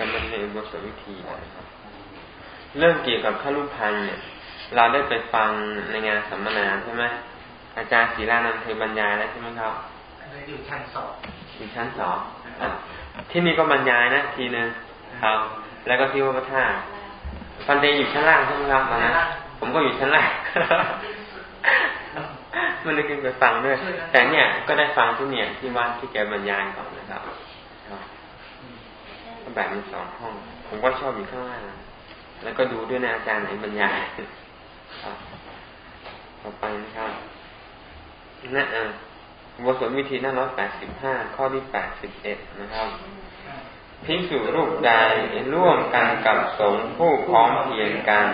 กันมันในบทวิธีนะครับเรื่องเกี่ยวกับข้ารุพันเนี่ย เราได้ไปฟังในงานสัมมนาใช่ไหมอาจารย์ศิลานันท์เคยบรรยายแล้วใช่ไหมครับอยู่ชั้นสองอยู่ชั้นสองที่นี่ก็บรรยายนะทีนึงครับ แล้วก็ที่วัดพระธาตุฟันเดย์อยู่ชั้นล่างใช่ไหมครับนะผมก็อยู่ชั้นล่างมันได้ขึ้นไปฟังด้วย แต่เนี่ยก็ได้ฟังที่เนี่ยที่วัดที่แกบรรยายก่อนนะครับก็ แบ่งเป็นสองห้อง ผมก็ชอบอยู่ข้างล่าง แล้วก็ดูด้วยนะอาจารย์ไหนบรรยายต่อไปนะครับนะอะบทสวดวิธีหน้าร้อยแปดสิบห้าข้อที่แปดสิบเอ็ดนะครับพิสูรูปใดร่วมกันกับสงผู้พร้อมเพียงกัน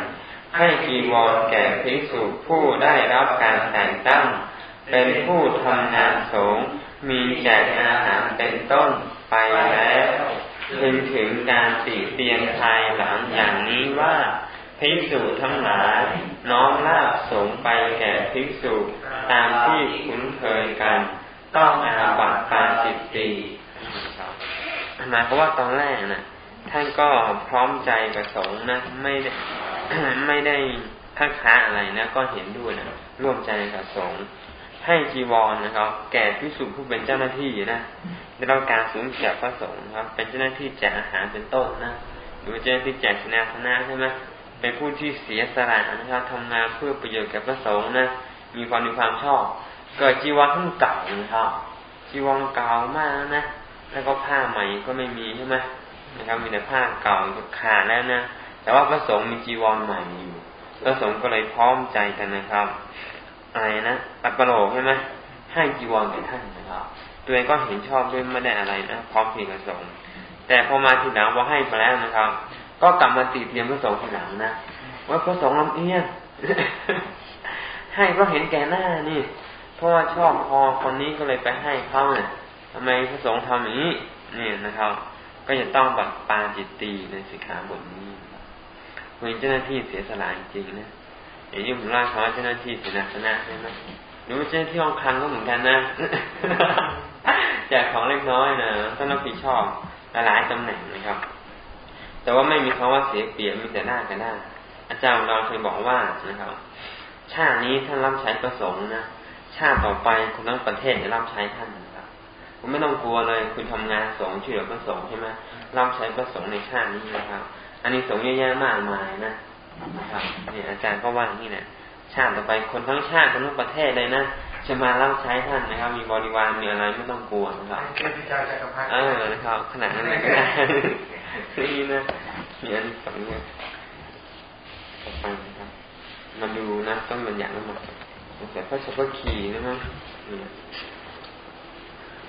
ให้กีวรแก่พิสูผู้ได้รับการแต่งตั้ง เป็นผู้ทำงานสงมีแจกอาหารเป็นต้นไปแล้ว ถึงถึงการติเตียนภายหลังอย่างนี้ว่าภิกษุทั้งหลายน้อมลาบสงไปแก่ภิกษุตามที่คุ้นเคยกัน ต้องอาบัติปาจิตตีหมายความว่าตอนแรกนะท่านก็พร้อมใจกับสงนะไม่ได้ไม่ได้ทักท้าอะไรนะ ก็เห็นด้วยนะร่วมใจกับสง ให้จีวรนะครับ แก่พิสุผู้เป็นเจ้าหน้าที่นะได้รับการสูญจากพระสงฆ์ครับ เป็นเจ้าหน้าที่แจกอาหารเป็นต้นนะหรือเจ้าหน้าที่แจกสนาสนะใช่ไหมเป็นผู้ที่เสียสละนะครับทำงานเพื่อประโยชน์แก่พระสงฆ์นะมีความมีความชอบเกิดจีวรทั้งเก่านะครับจีวรเก่ามากนะแล้วก็ผ้าใหม่ก็ไม่มีใช่ไหมนะครับมีแต่ผ้าเก่าขาดแล้วนะแต่ว่าพระสงฆ์มีจีวรใหม่อยู่พระสงฆ์ก็เลยพร้อมใจกันนะครับ อะไรนะอัปโลกใช่ไหมให้จีวรแก่ท่านนะครับ ตัวเองก็เห็นชอบด้วยไม่ได้อะไรนะพร้อมเพียงพระสงฆ์แต่พอมาทีหลังพอให้ไปแล้วนะครับ ก็กลับมาตีเทียมพระสงฆ์ทีหลังนะว่าพระสงฆ์ลำเอียงให้เพราะเห็นแก่หน้านี่เพราะว่าชอบพอคนนี้ก็เลยไปให้เขาเนี่ยทำไมพระสงฆ์ทำอย่างนี้นี่นะครับ ก็จะต้องบัดปาจิตตีในสิกขาบทนี้เป็นเจ้าหน้าที่เสียสละจริงนะ อย่างนี้ผมเล่าเขาเจ้าหน้าที่ศิลปนะใช่ไหมหรือว่าเจ้าที่ห้องคังก็เหมือนกันนะแจกของเล็กน้อยนะต้องรับผิดชอบหลายตำแหน่งนะครับ แต่ว่าไม่มีคำว่าเสียเปรียบมีแต่หน้ากันหน้า อาจารย์เราเคยบอกว่านะครับ ชาตินี้ท่านรับใช้ประสงค์นะชาติต่อไปคนทั้งประเทศจะรับใช้ท่านนะครับคุณไม่ต้องกลัวเลยคุณทำงานสงช่วยเหลือประสงค์ใช่ไหมรับใช้ประสงค์ในชาตินี้นะครับ อันนี้สงเยอะแยะมากมายนะ นะครับนี่อาจารย์ก็ว่าอย่างนี้นะชาติต่อไปคนทั้งชาติคนทั้งประเทศเลยนะจะมาเล่าใช้ท่านนะครับ มีบริวารมีอะไรไม่ต้องกลัวนะครับเออนะครับขนาดนั้นเลยก็ได้นี่นะมีอันสองเนี่ยต่อไปนะครับ มาดูนะต้นบัญญัติแล้วมาแต่พระสุภคีนะมั้ง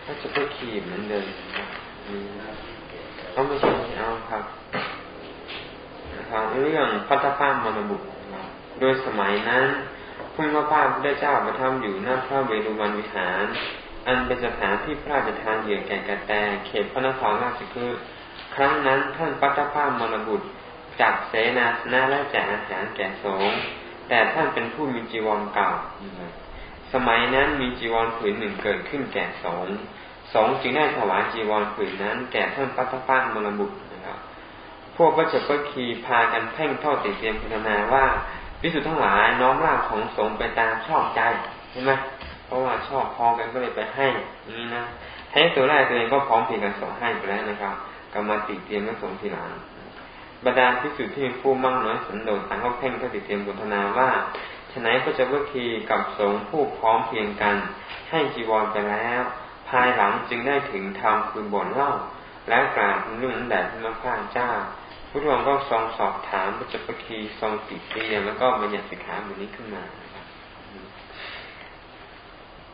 พระสุภคีเหมือนเดิมเขาไม่ใช่เอาครับ นะครับเรื่องพัทธภาพมรบุตรโดยสมัยนั้นพุ่งพระพาพระเจ้าประทับอยู่หน้าพระเวรุวันวิหาร อันเป็นสถานที่พระราชทานเหยื่อแก่กระแตเขตพระนครราชคฤห์ครั้งนั้นท่านปัตตภาพมรบุตรจัดเสนาสนะและแจกอาหารแก่สงฆ์แต่ท่านเป็นผู้มีจีวรเก่า สมัยนั้นมีจีวรผืนหนึ่งเกิดขึ้นแก่สงฆ์สงฆ์จึงได้ถวายจีวรผืนนั้น แก่ท่านปัตตภาพมรบุตร พวกพระเจ้าพคีพากันเพ่งทอดติเตียมพัฒนาว่าพิสุทั้งหลายน้อมร่างของสงไปตามชอบใจใช่ไหมเพราะว่าชอบพอกันก็เลยไปให้นี้นะแท้ตัวแรกตัวเองก็พร้อมเพียงกันส่งให้ไปแล้วนะครับกรรมาติเตรียมก็ส่งทีหลังบรรดาพิสุที่ผู้มั่งน้อยสันโดษต่างก็เพ่งก็ติเตรียมบุทนาว่าฉนัยก็จะวิคีกับสงผู้พร้อมเพียงกัน ให้จีวรไปแล้ว ภายหลังจึงได้ถึงธรรมคือบ่นเล่าและกล่าวเรื่องแด่พระพุทธเจ้า พุทธองค์ก็ทรงสอบถามพระจักรคีทรงติเตียแล้วก็บัญญัติสิกขาบทนี้ขึ้นมา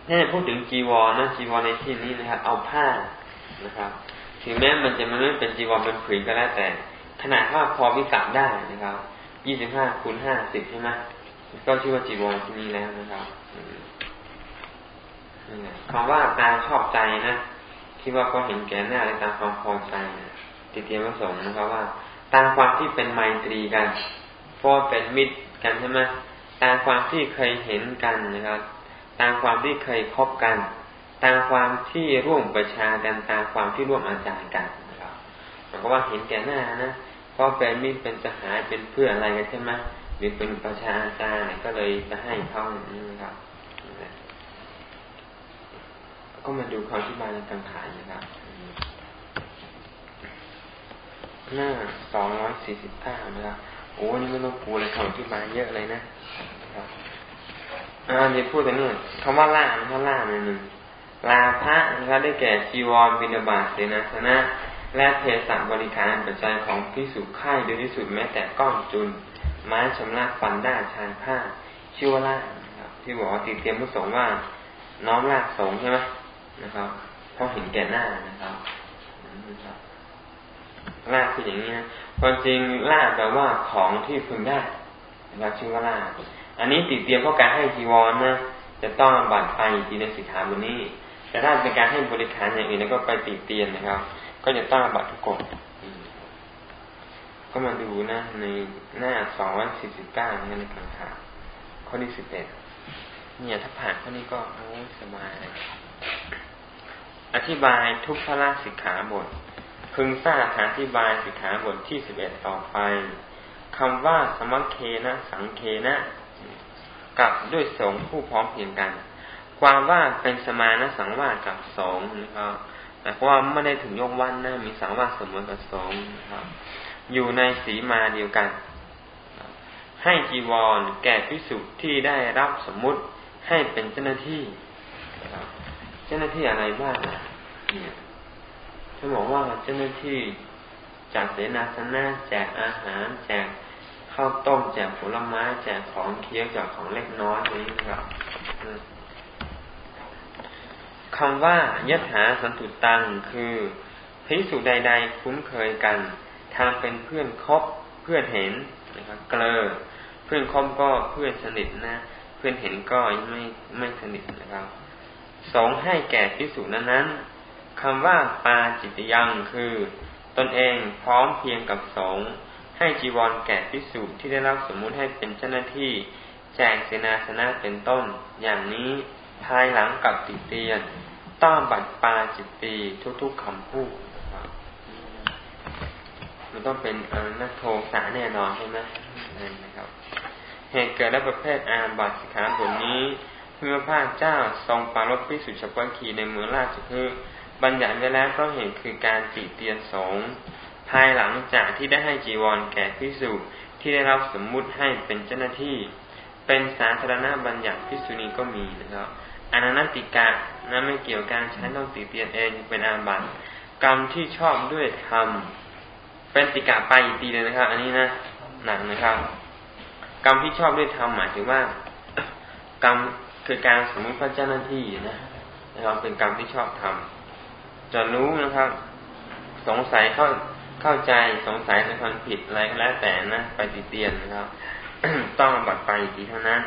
นี่พูดถึงจีวรนะจีวรในที่นี้นะครับ เอาผ้านะครับ ถึงแม้มันจะไม่เป็นจีวรเป็นผืนก็แล้วแต่ ขนาดว่าพอวิกาได้นะครับยี่สิบห้าคูณห้าสิบใช่ไหมก็ชื่อว่าจีวรที่นี้แล้วนะครับคำว่าตาชอบใจนะที่ว่าเขาเห็นแก่หน้าในตามความพอใจนะติเตียมประสงค์นะครับว่า ตามความที่เป็นไมตรีกันเพราะเป็นมิตรกันใช่ไหมตามความที่เคยเห็นกันนะครับ ตามความที่เคยคบกัน ตามความที่ร่วมประชากันตามความที่ร่วมอาจารย์กันนะครับพก็ว่าเห็นแก่หน้านะเพราะเป็นมิตรเป็นสหายเป็นเพื่ออะไรกันใช่ไหมหรือเป็นประชาชาจารย์ก็เลยจะให้เขานี่ครับก็มาดูความที่บายในกังขานนะครับ หน้าสองร้อยสี่สิบเก้านะครับโอ้นี่ไม่ต้องกลัวเลยคำที่บายเยอะเลยนะครับอ่าเดี๋ยวพูดแต่นี่คำว่าล่านะครับล่าหนึ่งลาพระนะครับได้แก่จีวรบินาบาเสนาสนะ และเทศบริการปัจจัยของพิสุข่ายโดยที่สุดแม้แต่ก้อนจุนไม้ชำระฟันด้าชายผ้าชื่อว่าล่าครับ ที่บอกว่าติเตรียมผู้สงว่า น้อมลากสงใช่ไหมนะครับเพราะเห็นแก่หน้านะครับ ลาคืออย่างนี้นะความจริงลาแปลว่าของที่พึงได้นะครับชื่อว่าลาอันนี้ติดเตรียมเพราะการให้จีวรนะจะต้องบัตรไปทีในสิกขาบนนี้ แต่ถ้าเป็นการให้บริการอย่างอื่นแล้วก็ไปติดเตียนนะครับ ก็จะต้องบัตรทุกกฎก็มาดูนะ ในหน้าสองร้อยสี่สิบเก้านี่ในการถามข้อที่สิบเอ็ดเนี่ยถ้าผ่านข้อนี้ก็โอ้สบายเลยอธิบายทุกพระราสิกขาบท พึงทราบอธิบายสิกขาบทที่สิบเอ็ดต่อไปคำว่าสมัคเคนะสังเคนะกับด้วยสงผู้พร้อมเพียงกัน ความว่าเป็นสมานะสังวาสกับสงนะครับแต่ว่าไม่ได้ถึงยกวันนะมีสังวาสเสมอกับสงนะครับ อยู่ในสีมาเดียวกัน ให้จีวรแก่พิสุที่ได้รับสมมุติให้เป็นเจ้าหน้าที่ เจ้าหน้าที่อะไรบ้างเนี่ย ถ้าบอกว่าเจ้าหน้าที่จากเสนาสนะแจกอาหาร แจกข้าวต้มแจกผลไม้แจกของเคี้ยวจากของเล็กน้อยนี้นะครับคำว่ายะถาสันตุตังคือพิสุใด ๆ คุ้นเคยกัน ทางเป็นเพื่อนคบเพื่อนเห็นนะครับเกลอเพื่อนคบก็เพื่อนสนิทนะ เพื่อนเห็นก็ไม่ไม่สนิทนะครับสองให้แก่พิสุนั้นนั้น คำว่าปาจิตยังคือ ตนเองพร้อมเพียงกับสงให้จีวรแก่พิสุที่ได้รับสมมุติให้เป็นเจ้าหน้าที่ แจกเสนาสนะเป็นต้น อย่างนี้ภายหลังกับติเตียน ต้องบัตรปาจิตตีทุกๆคำพูดมันต้องเป็นนักโทสาแน่นอนใช่ไหมนะครับเหตุเกิดและประเภทอาบัติสิขาบทนี้เมื่อพระเจ้าทรงปารบพิสุเฉพาะขีในเมืองราชคือ บัญญัติไว้แล้วเพราะเหตุคือการติเตียนสงภายหลังจากที่ได้ให้จีวรแก่พิสุที่ได้รับสมมุติให้เป็นเจ้าหน้าที่ เป็นสาธารณบัญญัติพิสุนีก็มีนะครับอนันติกะนั้นไม่เกี่ยวการใช้ต้องติเตียนเองเป็นอาบัติกรรมที่ชอบด้วยธรรมเป็นติกะไปอีกทีเลยนะครับ อันนี้นะหนักนะครับ กรรมที่ชอบด้วยธรรมหมายถึงว่า กรรมคือการสมมติพระเจ้าหน้าที่นะนะครับเป็นกรรมที่ชอบทำ จะรู้นะครับ สงสัยเข้าเข้าใจสงสัยในความผิดอะไรก็แล้วแต่นะไปติเตียนนะครับ ต้องบัตรไปอีกทีเท่านั้น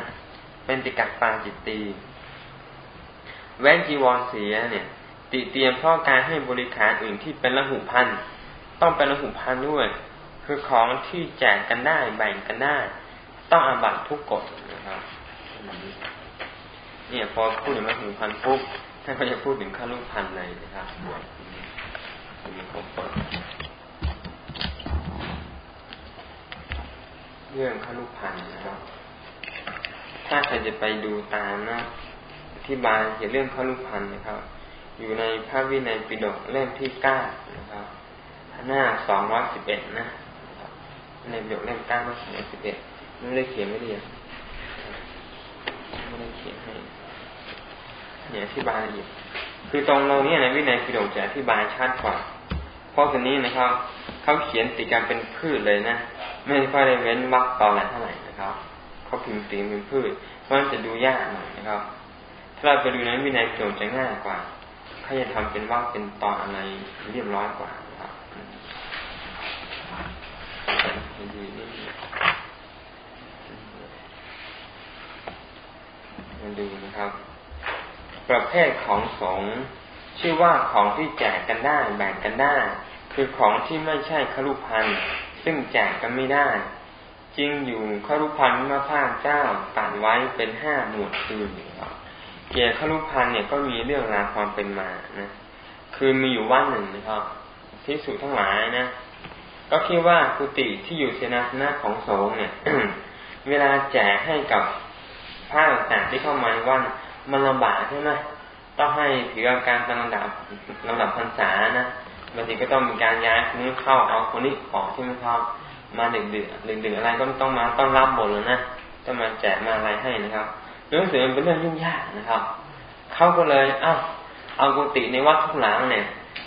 เป็นติกัดปาจิตตีแว่นจีวรเสียเนี่ย ติเตียนเพราะการให้บริการอื่นที่เป็นละหุพันต้องเป็นละหุพันด้วย คือของที่แจกกันได้แบ่งกันได้ ต้องอาบัตทุกกฎนะครับ เนี่ยพอพูดถึงละหุพันปุ๊บ ท่านก็จะพูดถึงข้าลูกพันเลยนะครับมีครบเรื่องข้าลูกพันนะครับ ถ้าใครจะไปดูตามนะที่บายเกี่ยวเรื่องข้าลูกพันนะครับ อยู่ในพระวินัยปิฎกเล่มที่เก้านะครับหน้าสองร้อยสิบเอ็ดนะในปิฎกเล่มเก้าหน้าสองร้อยสิบเอ็ดไม่ได้เขียนไม่ได้ไม่ได้เขียนให้ เนี่ยอธิบายละเอียดคือตรงเราเนี่ยในวินัยปิฎกจะอธิบายชัดกว่า เพราะตัวนี้นะครับเขาเขียนติดกันเป็นพืชเลยนะ ไม่ค่อยได้เว้นวรรคตอนไหนเท่าไหร่นะครับเขาพิมพ์ตีเป็นพืชเพราะมันจะดูยากหน่อยนะครับ ถ้าเราไปดูในวินัยโจทย์จะง่ายกว่าเขาจะทำเป็นวรรคเป็นตอนอะไรเรียบร้อยกว่านะครับมาดูนะครับ ประเภทของสงชื่อว่าของที่แจกกันได้แบ่งกันได้ คือของที่ไม่ใช่คลุพันซึ่งแจกกันไม่ได้ จริงอยู่ขรุพันธ์มาภาคเจ้าตัดไว้เป็นห้าหมวดคือเกี่ยวขรุพันเนี่ยก็มีเรื่องราวความเป็นมานะคือมีอยู่วันหนึ่งนะครับทพิสุทั้งหลายนะก็คิดว่ากุฏิที่อยู่เสนาสนะของสงเนี่ยเวลาแจกให้กับพระต่างที่เข้ามาว่า มันลำบากใช่ไหมต้องให้ถืออาการตามลำดับลำดับพรรษานะบางทีก็ต้องมีการย้ายคนนี้เข้าเอาคนนี้ของที่ไม่เข้ามาดึกดึกดึกดึกอะไรก็ต้องมาต้อนรับหมดเลยนะต้องมาแจกมาอะไรให้นะครับรู้สึกมันเป็นเรื่องยุ่งยากนะครับเขาก็เลยเอ้าเอากุฏิในวัดทุกหลังเนี่ย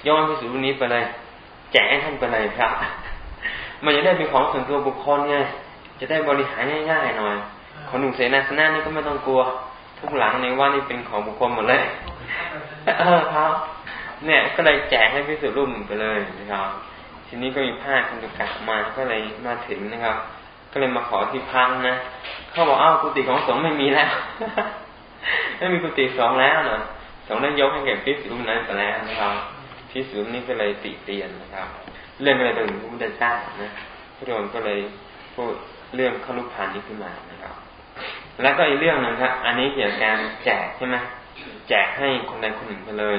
ย้อนพิสูจน์นี้ไปเลย แจกให้ท่านไปเลยครับ มันจะได้เป็นของส่วนตัวบุคคลไงจะได้บริหารง่ายๆหน่อยคนหนุ่มเสนาสนะนี่ก็ไม่ต้องกลัว ทุกหลังในว่านี่เป็นของบุคคลหมดเลยเออครับเนี่ยก็เลยแจกให้พิสูจน์รุ่มไปเลยนะครับ ทีนี้ก็มีผ้าคุณตุกะมาก็เลยมาถึงนะครับ ก็เลยมาขอที่พังนะเขาบอกอ้าวกุฏิของสงฆ์ไม่มีแล้วไม่มีกุฏิสองแล้วเนาะสงฆ์นั้นยกให้แก่พิสูจน์นั้นไปแล้วนะครับพิสูจน์นี้ก็เลยติเตียนนะครับ เรื่องอะไรต่างๆพระพุทธเจ้านะพระองค์ก็เลยพูดเรื่องขลุพานนี้ขึ้นมานะ แล้วก็อีกเรื่องนึงครับ อันนี้เกี่ยวกับการแจกใช่ไหมแจกให้คนใดคนหนึ่งไปเลย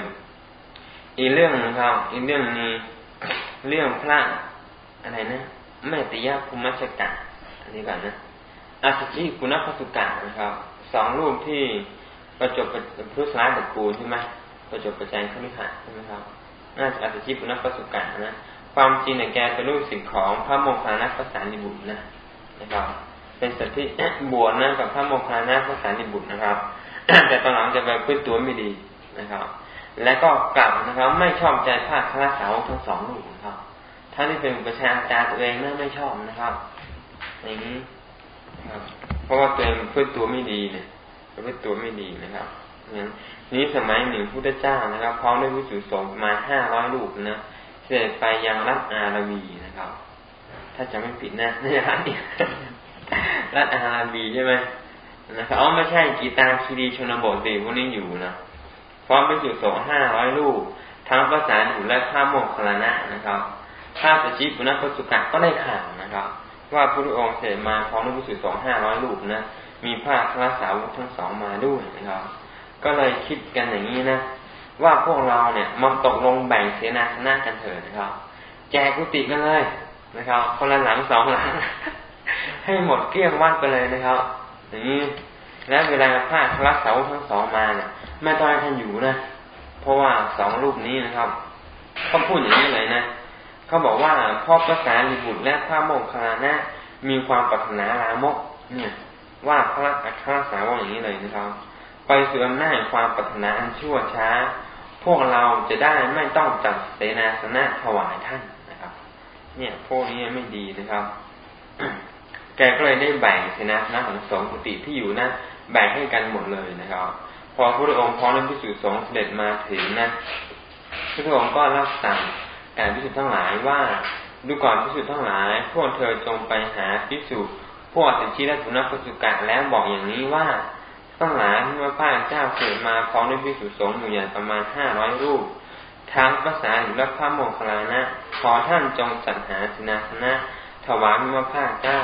อีกเรื่องนะครับอีกเรื่องนี้เรื่องพระอะไรนะแม่ติยาภูมิชกะอันนี้ก่อนนะอาสจิกุณพัสุกะนะครับสองรูปที่ประจบพุทธสาตระกูลใช่ไหมประจบประจัยขมิหะใช่ไหมครับน่าจะอาสจิกุณพัสุกะนะความจริงเนี่ยแกเป็นลูกศิษย์ของพระโมคคัลลานะพระสารีบุตรนะนะครับ เป็นสัตว์ที่บวชนะกับพระโมคคัลลานะพระสารีบุตรนะครับ แต่ตอนหลังจะไปพื้นตัวไม่ดีนะครับ และก็กลับนะครับ ไม่ชอบใจพระคณะสาวทั้งสองลูกนะครับท่านที่เป็นประชาจารย์ตัวเองน่าไม่ชอบนะครับอย่างนี้ครับเพราะว่าตัวเองพื้นตัวไม่ดีเนี่ยพื้นตัวไม่ดีนะครับนั้นนี้สมัยหนึ่งพุทธเจ้านะครับพร้อมด้วยวิสุทธิสงฆ์มาห้าร้อยลูกนะเสด็จไปยังรัฐอาราวีนะครับ ถ้าจะไม่ผิดนะนี่รัฐนี้ รัฐอาราวีใช่ไหมนะครับอ๋อไม่ใช่กีตาคีรีชนบทสิพวกนี้อยู่นะพร้อมไปสู่สองห้าร้อยลูกทั้งภาษาอยู่และข้าโมกขลานะนะครับข้าสชิปุณพสุกะก็ได้ข่าวนะครับ ว่าพระองค์เสด็จมาพร้อมด้วยผู้สงห้าร้อยลูกนะมีพระคราสาวกทั้งสองมาด้วยนะครับ ก็เลยคิดกันอย่างนี้นะว่าพวกเราเนี่ยมันตกลงแบ่งเสนาสนะกันเถิดนะครับ แจกกุฏิกันเลยนะครับ คนละหลังสองหลัง ให้หมดเกลี้ยงวัดไปเลยนะครับอย่างนี้และเวลาพระคราสาวกทั้งสองมาเนี่ยแม่ต้องให้ท่านอยู่นะ เพราะว่าสองรูปนี้นะครับเขาพูดอย่างนี้เลยนะเขาบอกว่าพ่อพระสารีบุตรและพระโมคคานะ มีความปรารถนาลามก เนี่ย ว่าพระอัครสาวกอย่างนี้เลยนะครับ ไปเสื่อมหน้าความปรารถนาอันชั่วช้า พวกเราจะได้ไม่ต้องจัดเสนาสนะถวายท่านนะครับ เนี่ยพวกนี้ไม่ดีนะครับ แกก็เลยได้แบ่งเสนาสนะของสงฆ์กุฏิที่อยู่นะแบ่งให้กันหมดเลยนะครับ พอพระองค์พร้อมด้วยพิสุสงฆ์เสด็จมาถึงนะพระองค์ก็รับสั่งการพิสุทธ์ทั้งหลายว่าดูก่อนพิสุทธ์ทั้งหลาย พวกเธอจงไปหาพิสุพวกสิชีและสุนัขสุกะแล้วบอกอย่างนี้ว่าทั้งหลายที่ว่าพระเจ้าเกิดมาพร้อมด้วยพิสุสงฆ์อยู่อย่างประมาณห้าร้อยรูปทั้งภาษาหรือและพระโมคคัลลานะขอท่านจงจัดหาสินาสนะถวายพระพระเจ้า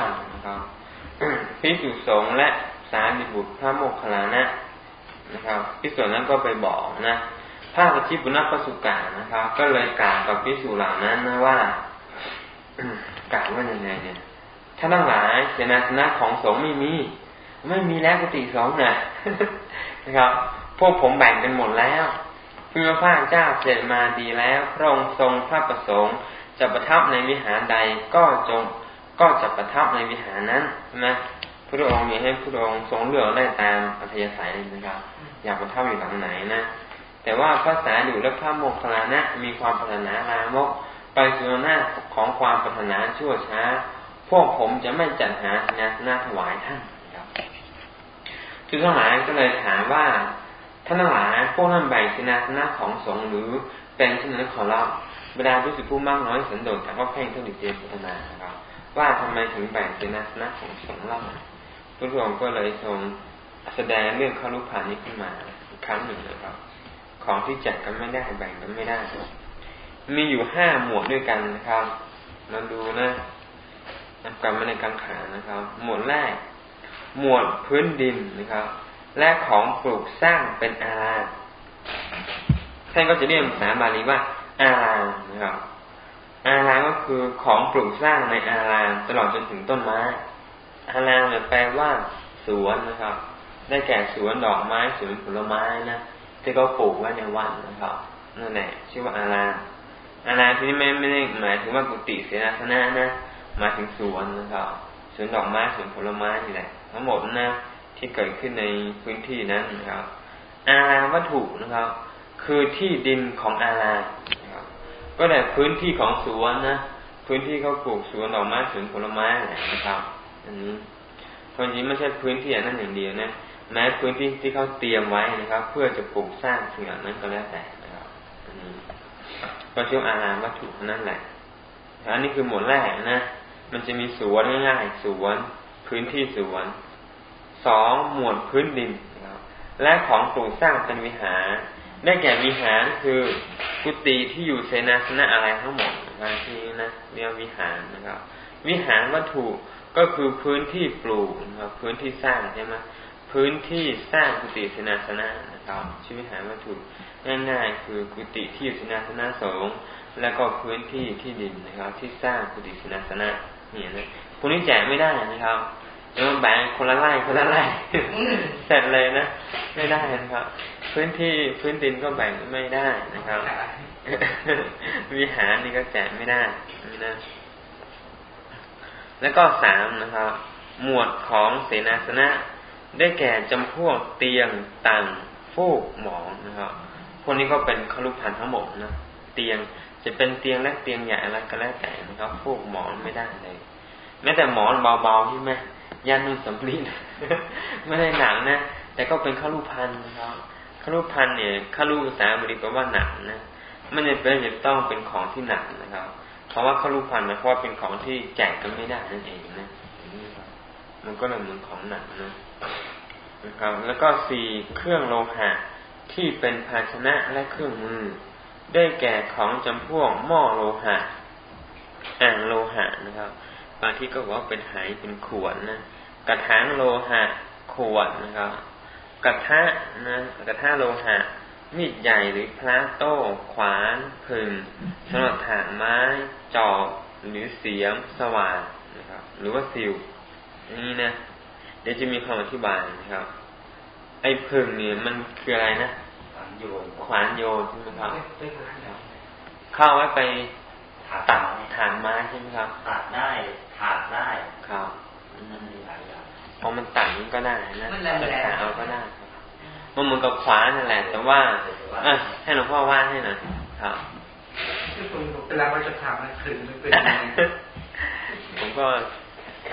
นะครับพิสุสงและสารีบุตรพระโมคคัลลานะนะครับพิสุนั้นก็ไปบอกนะพระสัชิบุณพสุกานะครับ ก็เลยกล่าวกับพิสูจเหล่านั้นนะว่ากล่าวว่ายังไงเนี่ยถ้าทั้งหลายเสนาสนะของสงฆ์ไม่มี ไม่มีแล้วกติสองนะนะครับ พวกผมแบ่งกันหมดแล้วเพื่อพระเจ้าเสด็จมาดีแล้วพระองค์ทรงพระประสงค์จะประทับในวิหารใดก็จง ก็จะประทับในวิหารนั้นใช่ไหมพระองค์มีให้พระองค์ทรงเลือกได้ตามอัธยาศัยนะครับ อยากประทับอยู่หลังไหนนะ แต่ว่าภาษาอยู่และพระโมคคัลลานะมีความปรารถนาลามก ไปสู่หน้าของความปรารถนาชั่วช้า พวกผมจะไม่จัดหาสนาสนาถวายท่านครับคือทั้งหลายก็เลยถามว่าท่านทั้งหลายพวกท่านแบ่งสนาสนะของสงหรือเป็นชนนั้นขอรับเวลารู้สึกผู้มากน้อยสันโดษแต่ว่าเพ่งเท่าดิเจพัฒนา ว่าทำไมถึงแบ่งสนาสนะของสงฆ์เล่าพระองค์ก็เลยทรงแสดงเรื่องข้ารุพานี้ขึ้นมาครั้งหนึ่งนะครับ ของที่แจกกันไม่ได้แบ่งกันไม่ได้ มีอยู่ห้าหมวดด้วยกันนะครับมาดูนะกรรมในกังขานะครับ หมวดแรก หมวดพื้นดินนะครับ และของปลูกสร้างเป็นอารามท่านก็จะเรียกภาษาบาลีว่า อารามนะครับ อารามก็คือของปลูกสร้างในอารามตลอดจนถึงต้นไม้ อารามเนี่ยแปลว่า สวนนะครับ ได้แก่สวนดอกไม้สวนผลไม้นะที่เขาปลูกไว้ในวันนะครับนั่นแหละชื่อว่าอารามอารามที่นี่ไม่ไม่ได้หมายถึงว่ากุฏิเสนาสนะนะหมายถึงสวนนะครับสวนดอกไม้สวนผลไม้นี่แหละทั้งหมดนะที่เกิดขึ้นในพื้นที่นั้นนะครับ อารามวัตถุนะครับ คือที่ดินของอาราม ก็แต่พื้นที่ของสวนนะพื้นที่เขาปลูกสวนดอกไม้สวนผลไม้นะครับอันนี้คนจริงไม่ใช่พื้นที่อนั้นอย่างเดียวนะแม้พื้นที่ที่เขาเตรียมไว้นะครับ เพื่อจะปลูกสร้างสิ่งเหล่านั้นก็แล้วแต่นะครับอันนี้ก็ชื่ออารามวัตถุนั่นแหละอันนี้คือหมวดแรกนะมันจะมีสวนง่ายๆสวน พื้นที่สวนสองหมวดพื้นดินนะครับและของปลูกสร้างเป็นวิหาร ได้แก่วิหารคือกุฏิที่อยู่เสนาสนะอะไรทั้งหมดบางทีนะเรียกวิหารนะครับ วิหารวัตถุก็คือพื้นที่ปลูกนะครับพื้นที่สร้างใช่ไหมพื้นที่สร้างกุฏิเสนาสนะนะครับชื่อวิหารวัตถุง่ายๆ คือกุฏิที่อยู่เสนาสนะสงฆ์แล้วก็พื้นที่ที่ดินนะครับ ที่สร้างกุฏิเสนาสนะนี่นะพวกนี้แจกไม่ได้นะครับเล้วแบ่งคนละไร่คนละไร่เสร็จเลยนะ ไม่ได้นะครับ พื้นที่พื้นดินก็แบ่งไม่ได้นะครับ วิหารนี่ก็แจกไม่ได้นะแล้วก็สามนะครับ หมวดของเสนาสนะ ได้แก่จำพวกเตียงตังฟูกหมอนนะครับ พวกนี้ก็เป็นคลุพันทั้งหมดนะเตียงจะเป็นเตียงเล็กเตียงใหญ่อะไรก็แล้วแต่นะครับฟูกหมอนไม่ได้เลยแม้แต่หมอนเบาๆใช่ไหมยันนุ่นสำลีไม่ได้หนังนะแต่ก็เป็นขาลูพันนะครับ ขาลูพันเนี่ยขาลูภาษาบาลีแปลว่าหนังนะไม่จำเป็นจะต้องเป็นของที่หนักนะครับ เพราะว่าขาลูพันนะเพราะว่าเป็นของที่แจกกันไม่ได้นั่นเองนะมันก็เลยเหมือนของหนักนะนะครับ แล้วก็สี่เครื่องโลหะที่เป็นภาชนะและเครื่องมือ ได้แก่ของจำพวกหม้อโลหะอ่างโลหะนะครับบางที่ก็บอกว่าเป็นไหเป็นขวดนะกระถางโลหะขวดนะครับ กระทะนะกระทะโลหะ มีดใหญ่หรือพลาโต้ขวานพึงสำหรับถางไม้ จอบหรือเสียมสว่านนะครับ หรือว่าซิวนี่นะเดี๋ยวจะมีคำอธิบายนะครับ ไอ้พึงเนี่ยมันคืออะไรนะขวานโยนขวานโยนใช่ไหมครับเข้าไว้ไปตัดถางไม้ใช่ไหมครับตัดได้ถากได้ครับ พอมันตัดมันก็ได้นะจะถางเอาก็ได้มันเหมือนกับขวานนั่นแหละ แต่ว่าอะให้หลวงพ่อว่าให้หน่อยครับเวลาเราจะถามมันถึงมันเป็นผมก็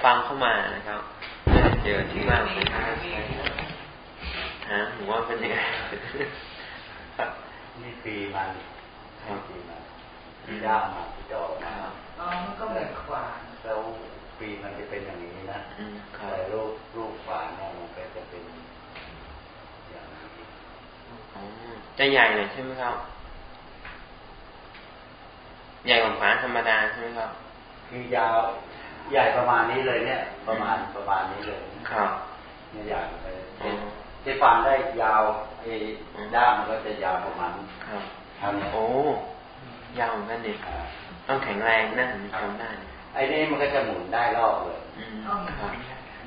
ฟังเข้ามานะครับเจอที่บ้านฮะผมว่าเป็นยังไงนี่ปีมันปีมันที่ด้ามมาที่จอมาอ๋อมันก็เหมือนขวานแล้ว ปีมันจะเป็นอย่างนี้นะแต่รูปรูปขวานเนี่ยมันก็จะเป็นอย่างนี้จะใหญ่เลยใช่ไหมครับ ใหญ่กว่าขวานธรรมดาใช่ไหมครับ คือยาวใหญ่ประมาณนี้เลยเนี่ย ประมาณประมาณนี้เลยครับเนี่ยใหญ่ไปที่ฟันได้ยาวไอ้ด้ามมันก็จะยาวประมาณครับโอ้ยาวเหมือนกันดิต้องแข็งแรงนะถึงทำได้ ไอ้นี่มันก็จะหมุนได้รอบเลยเ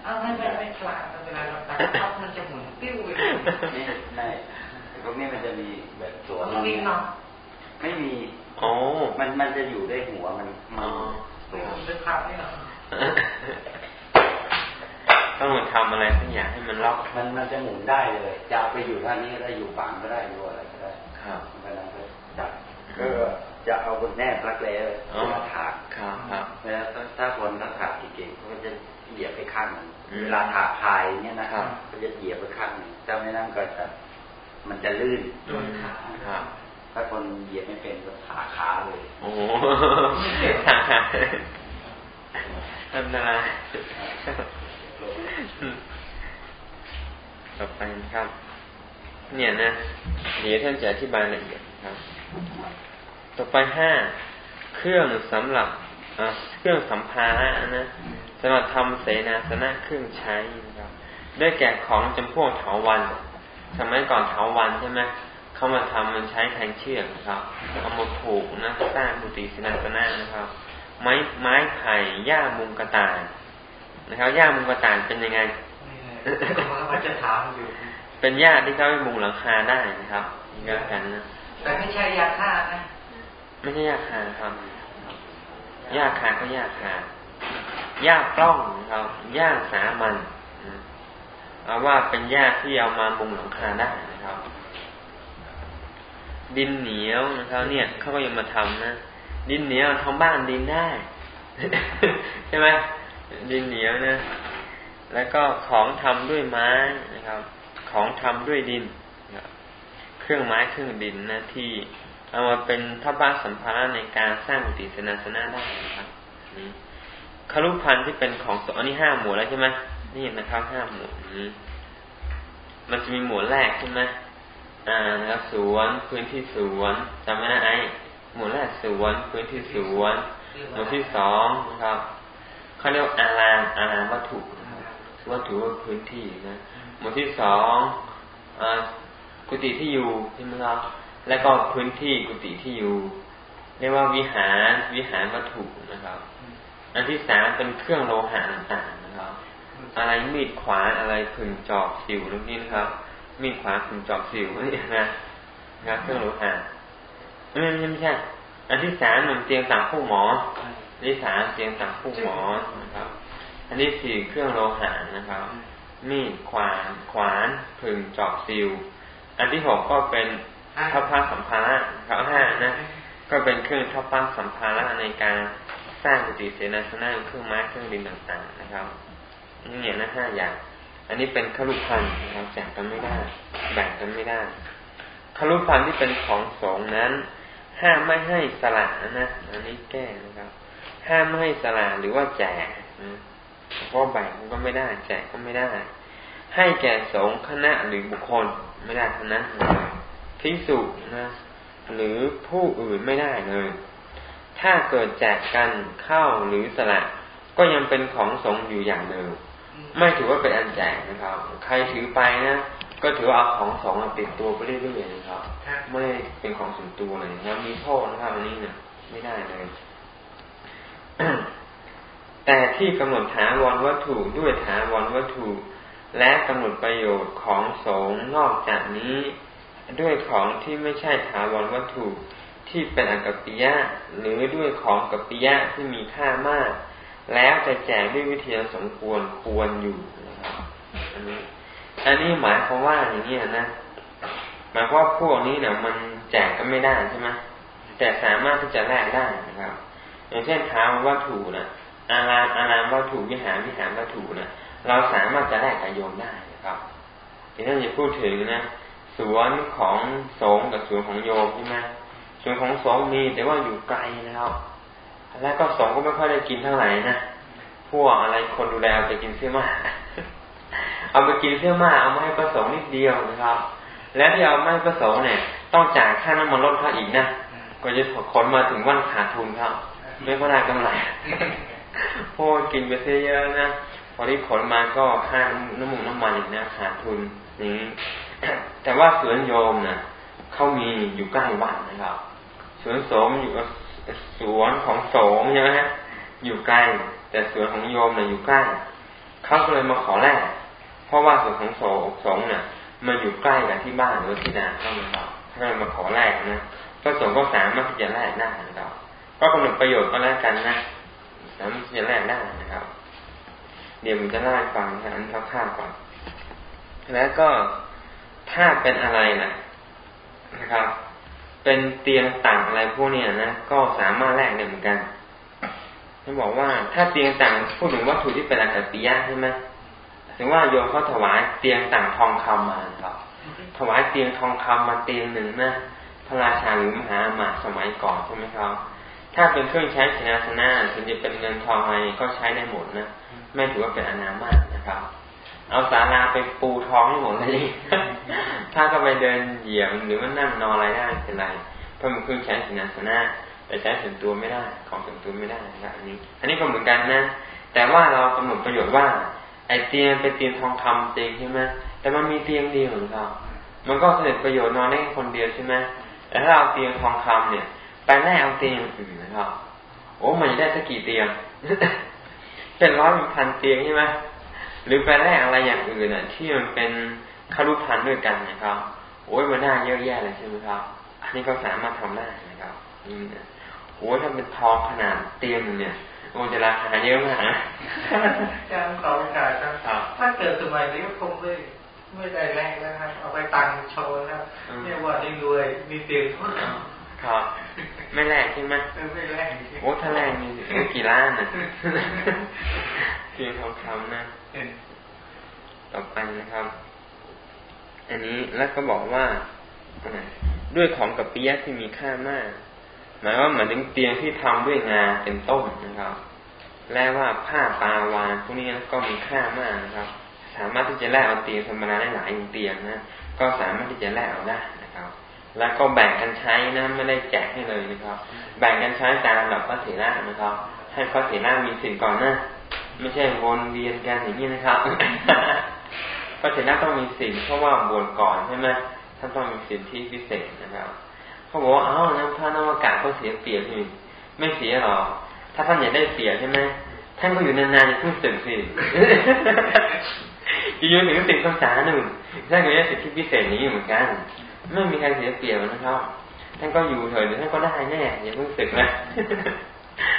อาไม่ไม่ไม่กลาเวลาเราตัดท็อปมันจะหมุนติ้วเลยนี่ไม่ตรงนี้มันจะมีแบบสวนไม่มีโอ้มันมันจะอยู่ได้หัวมันมันเป็นภาพนี่เหรอต้องทำอะไรสักอย่างให้มันล็อกมันมันจะหมุนได้เลยจะไปอยู่ท่านี้ก็ได้อยู่ฝั่งก็ได้อยู่อะไรก็ได้ครับมันก็จับก็ จะเอาบนแนบรักแร้มาถากครับแล้วถ้าคนถ้าถากเก่งๆเขาจะเหยียบไปข้างนึงเวลาถากพายเนี่ยนะครับก็จะเหยียบไปข้างนึงถ้าไม่นั่งก็จะมันจะลื่นครับถ้าคนเหยียบไม่เป็นก็ขาขาเลยโอ้ขาขาอันตรายต่อไปครับ เนี่ยนะ เดี๋ยวท่านจะอธิบายละเอียดครับ ต่อไปห้าเครื่องสำหรับเครื่องสัมภาระนะสำหรับทำเสนาสนะเครื่องใช้นะครับได้แก่ของจำพวกเถาวันสมัยก่อนเถาวันใช่ไหมเขามาทำมันใช้แทงเชือกนะครับเอามาผูกนะสร้างบุติสินาสนะนะครับ ไม้ไม้ไผ่หญ้ามุงกระต่ายนะครับหญ้ามุงกระต่ายเป็นยังไงว่าจะถามอยู่ เป็นหญ้าที่เขาไปมุงหลังคาได้นะครับนี่ก็กันนะแต่ไม่ใช่ยาฆ่านะ ไม่ใช่ยาคาครับ ยาคาก็ยาคาหญ้าปล้องครับหญ้าสามันเอาว่าเป็นหญ้าที่เอามามุงหลังคาได้นะครับ ดินเหนียวนะครับ เนี่ยเขาก็ยังมาทำนะดินเหนียวทำบ้านดินได้ใช่ไหมดินเหนียวนะแล้วก็ของทำด้วยไม้นะครับ ของทำด้วยดินเครื่องไม้เครื่องดินนะที่ เอามาเป็นทัพบ้าสัมภาระในการสร้างติสนาสนะได้นะครับนี่คารุพันธ์ที่เป็นของสอันนี้ห้าหมวดแล้วใช่ไหมนี่นะครับห้าหมวดนี้ มันจะมีหมวดแรกใช่ไหมอ่านะครับสวนพื้นที่สวนจำไว้นะไอ้หมวดแรกสวนพื้นที่สวนหมวดที่สองนะครับเขาเรียกอารามอารามวัตถุวัตถุว่าพื้นที่นะหมวดที่สองอกุฏิที่อยู่ใช่ไหมครับ แล้วก็พื้นที่กุฏิที่อยู่ เรียกว่าวิหารวิหารวัตถุนะครับ อันที่สามเป็นเครื่องโลหะต่างๆนะครับ อะไรมีดขวานอะไรผึ่งจอบสิวตรงนี้นะครับ มีดขวานผึ่งจอบสิวนี่นะนะเครื่องโลหะไม่ไม่ไม่ใช่อันที่สามเหมือนเตียงต่างผู้หมออันที่สามเตียงต่างผู้หมอนะครับ อันที่สี่เครื่องโลหะนะครับ มีดขวานขวานผึ่งจอบสิว อันที่หกก็เป็น ทัพพระสัมภาระข้อห้านะ ก็เป็นเครื่องทัพพระสัมภาระในการสร้างกุฏิเสนาสนะเครื่องไม้เครื่องดินต่างๆนะครับนี่เนี่ยนะห้าอย่าง อันนี้เป็นขลุพันธ์นะครับแจกกันไม่ได้ แบ่งกันไม่ได้ขลุพันธ์ที่เป็นของสงนั้น ห้ามไม่ให้สละนะ อันนี้แก้นะครับ ห้ามไม่ให้สละหรือว่าแจกนะเพราะแบ่งก็ไม่ได้ แจกก็ไม่ได้ ให้แก่สงคณะหรือบุคคลไม่ได้ทั้งนั้นนะครับ พิสุนะหรือผู้อื่นไม่ได้เลย ถ้าเกิดแจกกันเข้าหรือสละก็ยังเป็นของสงอยู่อย่างเดิมไม่ถือว่าเป็นอันแจกนะครับ ใครถือไปนะก็ถือเอาของสงติดตัวไปเรื่อยๆนะครับไม่เป็นของส่วนตัวเลยนะมีโทษนะครับอันนี้เนี่ยไม่ได้เลย แต่ที่กำหนดถาวรวัตถุด้วยถาวรวัตถุ และกำหนดประโยชน์ของสงนอกจากนี้ ด้วยของที่ไม่ใช่ถาวรวัตถุที่เป็นอกัปปิยะหรือด้วยของกัปปิยะที่มีค่ามาก แล้วจะแจกด้วยวิธีสมควรควรอยู่นะครับอันนี้อันนี้หมายความว่าอย่างนี้นะหมายความว่าพวกนี้เนี่ยมันแจกก็ไม่ได้ใช่ไหมแต่สามารถที่จะแลกได้นะครับ อย่างเช่นถาวรวัตถุนะอารามอารามวัตถุวิหารวิหารวัตถุนะเราสามารถจะแลกกับโยมได้นะครับที่ท่านจะพูดถึงนะ สวนของสงกับสวนของโยมใช่ไหมสวนของสงมีแต่ว่าอยู่ไกลนะครับแล้วก็สงก็ไม่ค่อยได้กินเท่าไหร่นะพวกอะไรคนดูแลเอาไปกินเสื้อมาเอาไปกินเสื้อมาเอามาให้ประสงค์นิดเดียวนะครับ แล้วที่เอาไม่ประสงค์เนี่ย ต้องจ่ายค่าน้ำมันรถเขาอีกนะก็จะขนมาถึงวันขาดทุนครับไม่ก็ได้กำไรพวกกินไปเยอะนะพอที่ขนมาก็ค่าน้ำมันน้ำมันอีกนะขาดทุนนี้ แต่ว่าสวนโยมนะเขามีอยู่ใกล้วัดนะครับสวนโสมอยู่สวนของโสมใช่ไหมฮะอยู่ใกล้แต่สวนของโยมนะ่ะอยู่ใกล้เขาก็เลยมาขอแลกเพราะว่าสวนของโสสงเนี่ยมันอยู่ใกล้กับที่บ้านหรือที่นาเขาเนาเขาเลยมาขอแลกนะพระสงฆ์ก็สามารถที่จะแลกได้นะครับก็กำหนดประโยชน์ก็แล้วกันนะสามารถที่จะแลกได้นะครับ เดี๋ยวผมจะเล่าให้ฟังนะอันคร่าวๆก่อนแล้วก็ ถ้าเป็นอะไรนะนะครับ เป็นเตียงต่างอะไรพวกนี้นะก็สามารถแลกได้เหมือนกันเขาบอกว่าถ้าเตียงต่างพูดถึงวัตถุที่เป็นอากาศปิยะใช่ไหมถึงว่าโยมเขาถวายเตียงต่างทองคำมาครับ ถวายเตียงทองคำมาเตียงหนึ่งนะพระราชาหรือมหามาสมัยก่อนใช่ไหมครับ ถ้าเป็นเครื่องใช้ชนะชนะถึงจะเป็นเงินทองอะไรก็ใช้ได้หมดนะไม่ถือว่าเป็นอนามาตนะครับ เอาศาลาไปปูท้องให้หมดเลยถ้าก็ไปเดินเหยียบหรือว่านั่งนอนอะไรได้เป็นไรเพราะมันคือใช้สินาสนะแต่ใช้ส่วนตัวไม่ได้ ของส่วนตัวไม่ได้นะอันนี้ อันนี้ก็เหมือนกันนะ แต่ว่าเรากำหนดประโยชน์ว่า ไอเตียงเป็นเตียงทองคำเตียงใช่ไหมแต่มันมีเตียงเดียวของเรา มันก็เสด็จประโยชน์นอนได้คนเดียวใช่ไหมแต่ถ้าเอาเตียงทองคำเนี่ย ไปแลกเอาเตียงอื่นนะครับ โอ้มันได้สักกี่เตียง เป็นร้อยเป็นพันเตียงใช่ไหม หรือไปแลกอะไรอย่างอื่นอะ ที่มันเป็นคารุพันด้วยกันนะครับ โอ้ยมันน่าเยอะแยะเลยใช่ไหมครับ อันนี้ก็สามารถทำได้นะครับนี่นะโอ้ยถ้าเป็นทองขนาดเตียงเนี่ยโอ้จะราคาเยอะมากการขอโอกาสครับถ้าเกิดสมัยนี้ก็คงไม่ไม่ได้แรกแล้วครับเอาไปตังโชว์ครับเนี่ยว่าได้รวยมีเตียงทุกครับ ไม่แรกใช่ไหมไม่แรกโอ้ถ้าแรกมีกี่ล้านน่ะเตียงทองคำนะ ต่อไปนะครับ อันนี้แล้วก็บอกว่าด้วยของกับปิยะที่มีค่ามาก หมายว่าเหมือนถึงเตียงที่ทำด้วยงาเป็นต้นนะครับ และว่าผ้าปาวานพวกนี้ก็มีค่ามากนะครับ สามารถที่จะแลกเอาเตียงธรรมดาได้หลายเตียงนะก็สามารถที่จะแลกเอาได้นะครับ แล้วก็แบ่งกันใช้นะไม่ได้แจกให้เลยนะครับ แบ่งกันใช้ตามระดับพระเถระนะครับ ให้พระเถระมีสิ่งก่อนนะ ไม่ใช่วนเวียนกันอย่างนี้นะครับพระเถระต้องมีสิ่งเพราะว่าบวชก่อนใช่ไหมท่านต้องมีสิทธิพิเศษนะครับเขาบอกว่าเอ้าน้ำพระนวากาศก็เสียเปรียบนี่ไม่เสียหรอกถ้าท่านอยากได้เปรียใช่ไหมท่านก็อยู่นานๆเพิ่งสึกสิอยู่ถึงสิบพรรษาหนึ่งท่านก็ได้สิทธิพิเศษนี้เหมือนกัน ไม่มีใครเสียเปรียบนะครับ ท่านก็อยู่เถอะเดี๋ยวท่านก็ได้แน่อย่าเพิ่งสึกนะ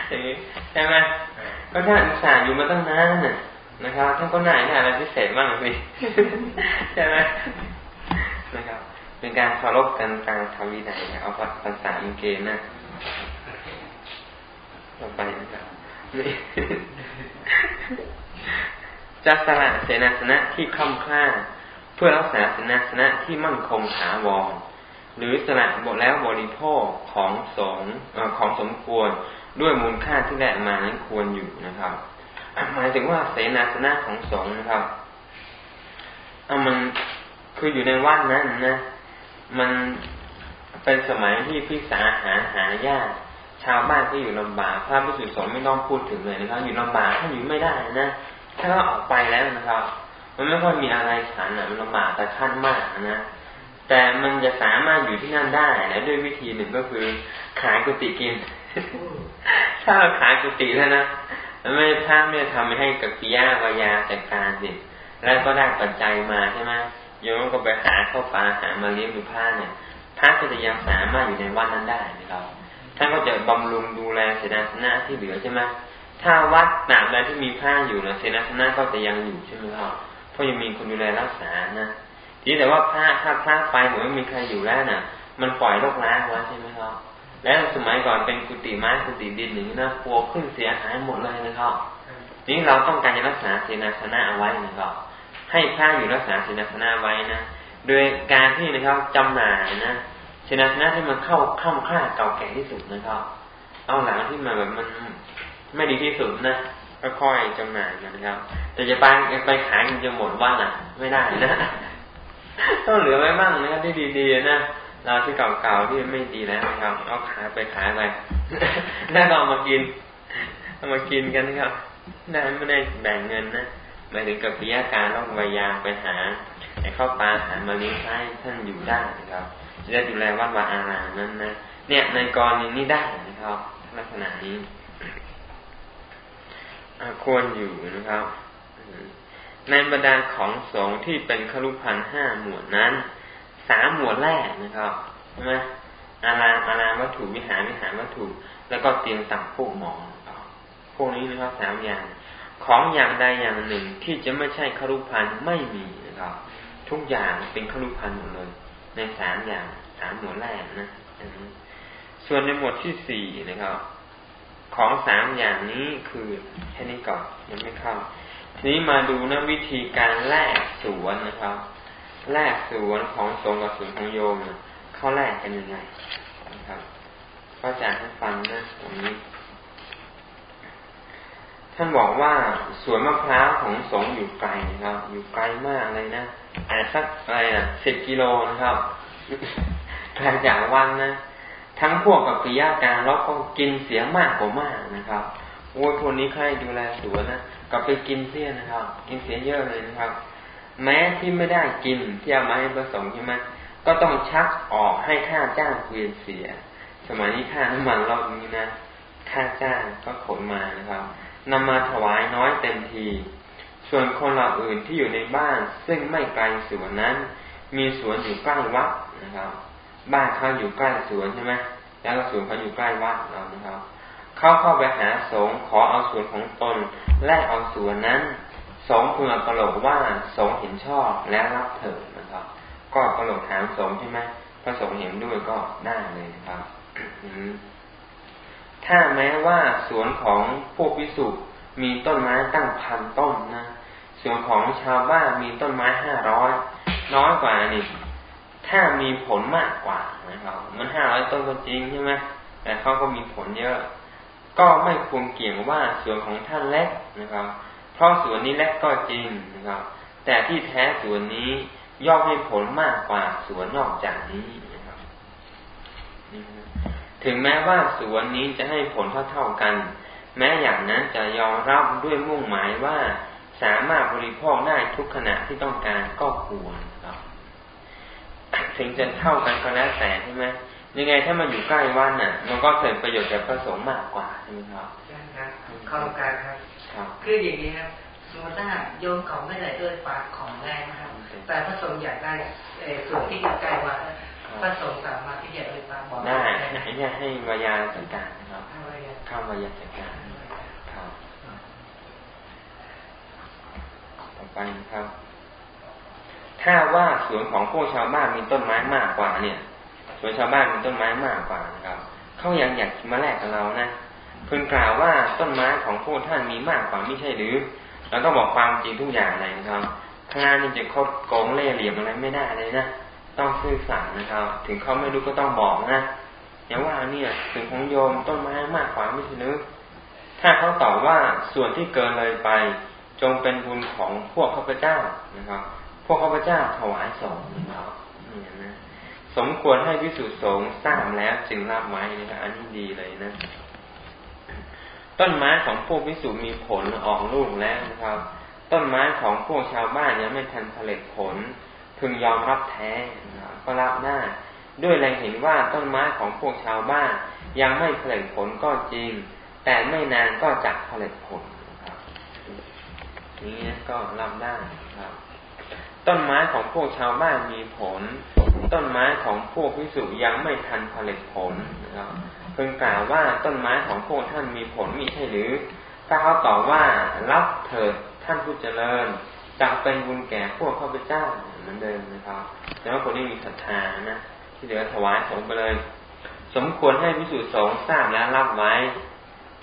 อย่างนี้ใช่ไหม ก็ท่านอุตส่าห์อยู่มาตั้งนานน่ะนะครับท่านก็น่าได้อะไรพิเศษมากเลยใช่ไหมนะครับ เป็นการเคารพกันตามธรรมวินัยเอาภาษาอังกฤษนะต่อไปนะครับจัสละเสนาสนะที่ค่ำค่าเพื่อรักษาเสนาสนะที่มั่นคงถาวรหรือสละบทแล้วบริโภคของสงของสมควร ด้วยมูลค่าที่ได้มานั้นควรอยู่นะครับหมายถึงว่าเสนาสนะของสงนะครับเอามันคืออยู่ในวัดนั้นนะ มันเป็นสมัยที่พิสาหาหายากชาวบ้านก็อยู่ลำบากพระพิสุทธิ์สงไม่ต้องพูดถึงเลยนะครับ อยู่ลำบากถ้าอยู่ไม่ได้นะ ถ้าออกไปแล้วนะครับ มันไม่ค่อยมีอะไรฉันอะมันลำบากแต่ขั้นมากนะ แต่มันจะสามารถอยู่ที่นั่นได้นะด้วยวิธีหนึ่งก็คือ ขายกุฏิกิน ถ้าเราขายกุฏิแล้วนะไม่พระไม่ทำให้กับปิยาวายาจัดการสิแล้วก็ได้ปัจจัยมาใช่ไหมโยมก็ไปหาเข้าปลาหามาเลี้ยงดูผ้าเนี่ยพระก็จะยังสามารถอยู่ในวัดนั้นได้นะครับท่านก็จะบำรุงดูแลเสนาสนะที่เหลือใช่ไหมถ้าวัดหนาใดที่มีผ้าอยู่นะเสนาสนะก็จะยังอยู่ใช่ไหมครับเพราะยังมีคนดูแลรักษานะ ทีแต่ว่าพระถ้าพระไปหรือไม่มีใครอยู่แล้วน่ะ มันปล่อยโรคร้างไว้ใช่ไหมครับ แล้วสมัยก่อนเป็นกุฏิไม้กุฏิดินหนึ่งนะปัวขึ้นเสียหายหมดเลยนะครับนี้เราต้องการจะรักษาเสนาสนะเอาไว้นะครับ ให้พระอยู่รักษาศีลสนาไว้นะ โดยการที่นะครับจำหน่ายนะศีลสนาที่มันเข้าค่ำค่าเก่าแก่ที่สุดนะครับ เอาหลังที่มาแบบมันไม่ดีที่สุดนะก็ค่อยจำหน่ายกันนะครับ แต่จะไปไปขายมันจะหมดว่าน่ะ ไม่ได้นะ ต้องเหลือไว้บ้างนะครับที่ดีๆนะเราที่เก่าๆที่ไม่ดีแล้วนะครับเอาขายไปขายไปแล้วเรามากินเอามากินกันนะครับได้ไม่ได้แบ่งเงินนะหมายถึงกับปิยาการต้องพยายามไปหาไอ้ข้าวปลาหามาเลี้ยงให้ท่านอยู่ได้นะครับจะได้ดูแลวัดวาอารามนั้นนะเนี่ยในกรณีนี้ได้นะครับลักษณะนี้ควรอยู่นะครับ ในบรรดาของสงที่เป็นครุพันห้าหมวดนั้น สามหมวดแรกนะครับใช่ไหมอารามอารามวัตถุวิหารวิหารวัตถุ แล้วก็เตียงตักพวกหมอนพวกนี้นะครับสามอย่าง ของอย่างใดอย่างหนึ่งที่จะไม่ใช่ครุพันไม่มีนะครับ ทุกอย่างเป็นครุพันหมดเลย ในสามอย่างสามหมวดแรกนะส่วนในหมวดที่สี่นะครับ ของสามอย่างนี้คือแค่นี้ก่อนยังไม่เข้า ทีนี้มาดูนะวิธีการแลกสวนนะครับ แลกสวนของสงกับสวนของโยมเข้าแลกกันยังไงนะครับ ก็จะให้ฟังนะตรงนี้ ท่านบอกว่าสวนมะพร้าวของสงอยู่ไกลนะครับ อยู่ไกลมากเลยนะอาจสักอะไรนะสิบกิโลนะครับไกลจากวันนะทั้งพวกกับปิยาการแล้วก็กินเสียมากกว่ามากนะครับ อ้ยคนนี้ใครดูแลสวนนะก็ไปกินเสียนะครับ กินเสียเยอะเลยนะครับ แม้ที่ไม่ได้กินที่เอามาให้ประสงค์ใช่ไหมก็ต้องชักออกให้ค่าจ้างเกวียนเสีย สมัยนี้ค่าน้ำมันรอบนี้นะค่าจ้างก็ขนมานะครับนำมาถวายน้อยเต็มที ส่วนคนเหล่าอื่นที่อยู่ในบ้าน ซึ่งไม่ไกลสวนนั้น มีสวนอยู่ใกล้วัดนะครับ บ้านเขาอยู่ใกล้สวนใช่ไหมแล้วก็สวนเขาอยู่ใกล้วัดเรานะครับ เขาเข้าไปหาสงขอเอาสวนของตนแลกเอาสวนนั้น สงพึงประโลกว่าสงเห็นชอบและรับเถิดนะครับ ก็ประโลกถามสงใช่ไหมพระสงฆ์เห็นด้วยก็ได้เลยนะครับถ้าแม้ว่าสวนของพวกวิสุมีต้นไม้ตั้งพันต้นนะสวนของชาวบ้านมีต้นไม้ห้าร้อยน้อยกว่านี่ถ้ามีผลมากกว่านะครับมันห้าร้อยต้นก็จริงใช่ไหมแต่เขาก็มีผลเยอะ ก็ไม่ควรเกี่ยงว่าสวนของท่านเล็กนะครับ เพราะสวนนี้เล็กก็จริงนะครับ แต่ที่แท้สวนนี้ย่อมให้ผลมากกว่าสวนนอกจากนี้นะครับ ถึงแม้ว่าสวนนี้จะให้ผลเท่าๆกัน แม้อย่างนั้นจะยอมรับด้วยมุ่งหมายว่าสามารถบริโภคได้ทุกขณะที่ต้องการก็ควรครับ ถึงจะเท่ากันก็แล้วแต่ใช่ไหม ยังไงถ้ามันอยู่ใกล้วัดน่ะ มันก็เกิดประโยชน์แก่พระสงฆ์มากกว่าใช่ไหมครับใช่ครับเข้าการครับครับ คืออย่างนี้ครับสมมติถ้าโยมเขาไม่ได้ด้วยปากของแรงนะครับ แต่พระสงฆ์อยากได้ส่วนที่อยู่ใกล้วัดพระสงฆ์สามารถที่จะด้วยปากบอกได้ให้ให้วายาจัดการนะครับข้าวายาจัดการครับต่อไปครับ ถ้าว่าสวนของพวกชาวบ้านมีต้นไม้มากกว่าเนี่ย สวนชาวบ้านมีต้นไม้มากกว่านะครับเขายังอยากมาแลกกับเรานะเพิ่งกล่าวว่าต้นไม้ของพวกท่านมีมากกว่าไม่ใช่หรือ แล้วก็บอกความจริงทุกอย่างเลยนะครับข้างหน้านี่จะคดโกงเล่เหลี่ยมอะไรไม่ได้เลยนะต้องซื่อสัตย์นะครับ ถึงเขาไม่รู้ก็ต้องบอกนะอย่าว่าเนี่ยถึงของโยมต้นไม้มากกว่าไม่ใช่หรือถ้าเขาตอบว่าส่วนที่เกินเลยไป จงเป็นบุญของพวกข้าพเจ้านะครับ พวกข้าพเจ้าถวายสงฆ์นะครับนี่นะ สมควรให้พิสุทธิสงฆ์ทราบแล้วจึงรับไว้นะครับอันนี้ดีเลยนะ ต้นไม้ของพวกพิสุมีผลออกลูกแล้วนะครับ ต้นไม้ของพวกชาวบ้านยังไม่ทันผลิตผล พึงยอมรับแท้ก็รับได้ด้วยแรงเห็นว่าต้นไม้ของพวกชาวบ้านยังไม่ผลิตผลก็จริง แต่ไม่นานก็จะผลิตผลครับนี้ก็รับได้ครับ ต้นไม้ของพวกชาวบ้านมีผล ต้นไม้ของพวกพิสุยังไม่ทันผลิตผลเพิ่งกล่าวว่าต้นไม้ของพวกท่านมีผลมีใช่หรือ ถ้าเขาตอบว่ารับเถิดท่านผู้เจริญจะเป็นบุญแก่พวกข้าพเจ้าเหมือนเดิมนะครับแต่ว่าคนนี้มีศรัทธานะที่เหลือถวายสงไปเลย สมควรให้พิสูจน์สงทราบแล้วรับไว้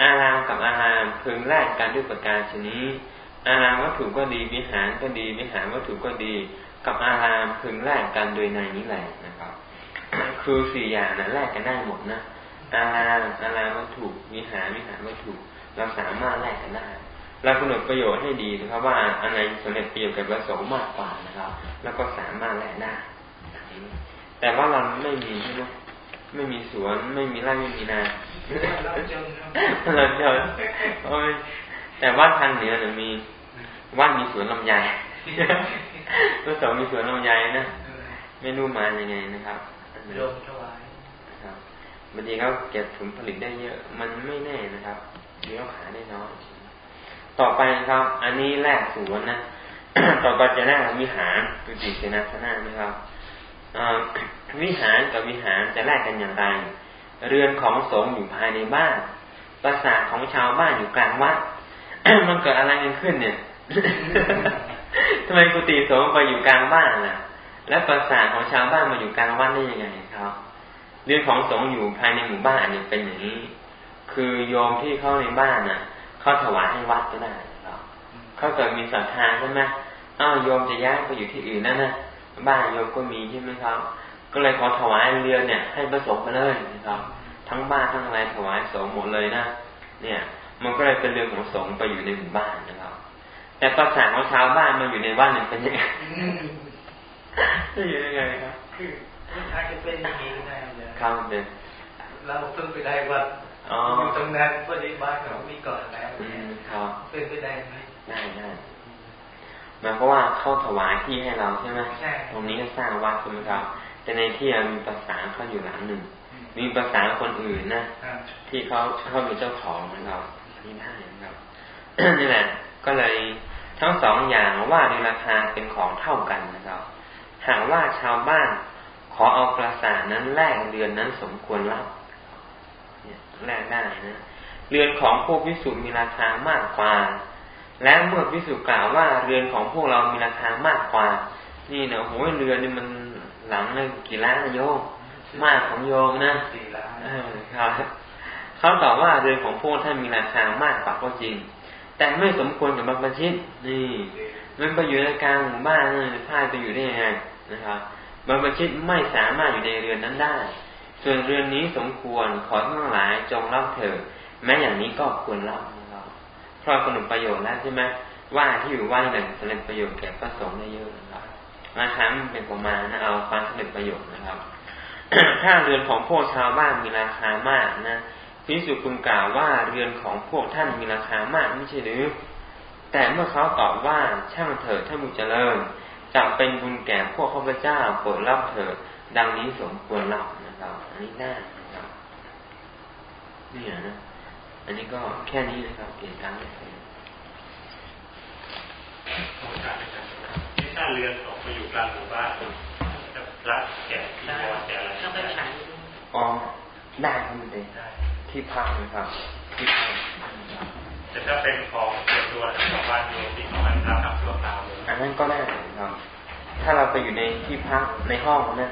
อารามกับอารามพึงแลกกันด้วยประการชนี้ อารามวัตถุก็ดีวิหารก็ดีวิหารวัตถุก็ดี กับอารามพึงแลกกันโดยในนี้แหละนะครับ คือสี่อย่างนะแลกกันได้หมดนะอารามอารามวัตถุวิหารวิหารวัตถุเราสามารถแลกกันได้เรากำหนดประโยชน์ให้ดีนะครับ ว่าอันไหนสำเร็จประโยชน์กับประสงค์มากกว่านะครับ แล้วก็สามารถแลกได้แต่ว่าเราไม่มีใช่ไหมไม่มีสวนไม่มีไร่ไม่มีนาเราจนแต่ว่าทางเหนือเนี่ยมีว่ามีสวนลำไย ตัวสองมีสวนลำไยนะไม่รู้มาอย่างไงนะครับโยมถวายครับบางทีเขาเก็บผลผลิตได้เยอะ มันไม่แน่นะครับเดี๋ยวหาได้น้อยต่อไปครับ อันนี้แรกสวนนะต่อไปจะแรกวิหารตุจิเสนาสนะนะครับวิหารกับวิหารจะแลกกันอย่างไร เรือนของสงฆ์อยู่ภายในบ้าน ปราสาทของชาวบ้านอยู่กลางวัด มันเกิดอะไรกันขึ้นเนี่ย ทำไมกุฏิสงฆ์ไปอยู่กลางบ้านล่ะ และปราสาทของชาวบ้านมาอยู่กลางวัดได้ยังไงครับ เรื่องของสงฆ์อยู่ภายในหมู่บ้านเนี่ยเป็นอย่างนี้ คือโยมที่เข้าในบ้านน่ะ เข้าถวายให้วัดก็ได้ครับเขาเกิดมีศรัทธาใช่ไหมอ้าวโยมจะย้ายไปอยู่ที่อื่นนั่นนะบ้านโยมก็มีใช่ไหมครับ ก็เลยขอถวายเรือนเนี่ย ให้ประสงค์ไปเลยนะครับ ทั้งบ้านทั้งอะไรถวายสงฆ์หมดเลยนะเนี่ย มันก็เลยเป็นเรื่องของสงฆ์ไปอยู่ในหมู่บ้านนะครับ แต่ภาษาของชาวบ้านมาอยู่ในบ้านเนี่ยเป็นยังไงจะอยู่ยังไงครับคือถ้าจะเป็นอย่างนี้ได้เลยครับเป็นเราเพิ่งไปได้ว่าอยู่ตรงนั้นพอดีบ้านเขามีก่อนแล้วครับเป็นไปได้ไหมได้ได้หมายความว่าเข้าถวายที่ให้เราใช่ไหมใช่ตรงนี้ก็สร้างวัดใช่ไหมครับ แต่ในที่มีภาษาเขาอยู่หลังหนึ่ง มีภาษาคนอื่นนะที่เขาเขามีเจ้าของนะครับนี่ได้นะครับนี่แหละ ก็เลยทั้งสองอย่างว่าในราคาเป็นของเท่ากันนะครับ หากว่าชาวบ้านขอเอาปราสาทนั้นแลกเรือนนั้นสมควรรับแลกได้นะเรือนของพวกพิสุมีราคามากกว่า และเมื่อพิสุกล่าวว่าเรือนของพวกเรามีราคามากกว่า นี่เนะโอ้ยเรือนนี่มันหลังเลยกี่ล้านโยมมากของโยมนะสี่ล้านครับเขาตอบว่าเรือนของพวกท่านมีราคามากกว่าก็จริง แต่ไม่สมควรกับบางประชิตนี่มันไปอยู่ในกลางหมู่บ้านเลยพาไปอยู่ได้ยังไงนะครับบางประชิตไม่สามารถอยู่ในเรือนนั้นได้ ส่วนเรือนนี้สมควรขอทั้งหลายจงรับเถิดแม้อย่างนี้ก็ควรรับนะครับเพราะสนุประโยชน์แล้วใช่ไหมว่าที่อยู่ว่าหนึ่งสำเร็จประโยชน์แก่พระสงฆ์ได้เยอะนะครับราคามันเป็นประมาณนะเอาความสำเร็จประโยชน์นะครับ ถ้าเรือนของพวกชาวบ้านมีราคามากนะ พิสุคุณกล่าวว่าเรือนของพวกท่านมีราคามากไม่ใช่หรือ แต่เมื่อเขาตอบว่าช่างเถิดท่านบุญเจริญจะเป็นบุญแก่พวกข้าพเจ้าโปรดรับเถิดดังนี้สมควรรับนะครับ อันนี้ได้นะครับนี่นะอันนี้ก็แค่นี้นะครับเกียนตั้งเลยนี่ถ้าเรือนของไปอยู่กลางหมู่บ้านจะรักแก่ที่วอแก่อะไรก็ไปฉันอ๋อได้ครับมันเอง ที่พักนะครับที่พักแต่ถ้าเป็นของส่วนตัวของบ้านโยมที่เขาให้รับทำชั่วคราวอันนั้นก็ได้ครับ ถ้าเราไปอยู่ในที่พักในห้องนะ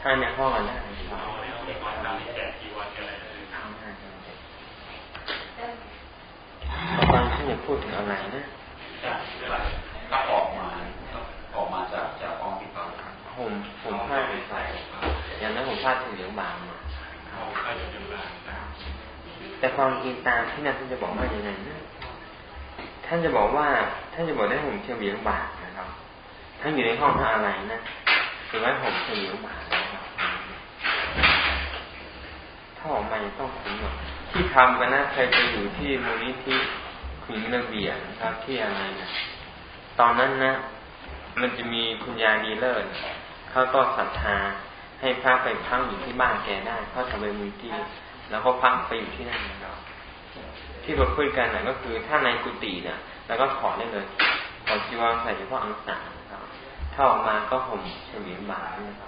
ถ้าในห้องก็ได้ครับฟังที่อยากพูดถึงอะไรนะถ้าออกมาออกมาจากจากห้องพิพากษผมผมพลาดไปอย่างนั้นผมพลาดถึงเหลืองบางมา แต่ความจริงตามที่นั่นท่านจะบอกว่าอย่างไรนะท่านจะบอกว่าท่านจะบอกได้ผมเฉลียงบาทนะครับท่านอยู่ในห้องท่าอะไรนะถือว่าผมเฉลียงบาทนะครับถ้าออกมาต้องคุ้มหน่อยที่ทำกันนะใครไปอยู่ที่มูลนิธิหญิงระเบียงครับที่อะไรนะตอนนั้นนะมันจะมีคุณยายดีเลิศเขาก็ศรัทธาให้พระไปพักอยู่ที่บ้านแกได้เขาทำเป็นมูลที่ แล้วก็พักไปอยู่ที่นั่นนะครับที่เราคุยกันนะก็คือถ้าในกุฏิเนี่ยแล้วก็ถอดได้เลยถอดจีวรใส่เฉพาะอังสารครับถ้าออกมาก็ห่มเฉลียนบาทนะครับ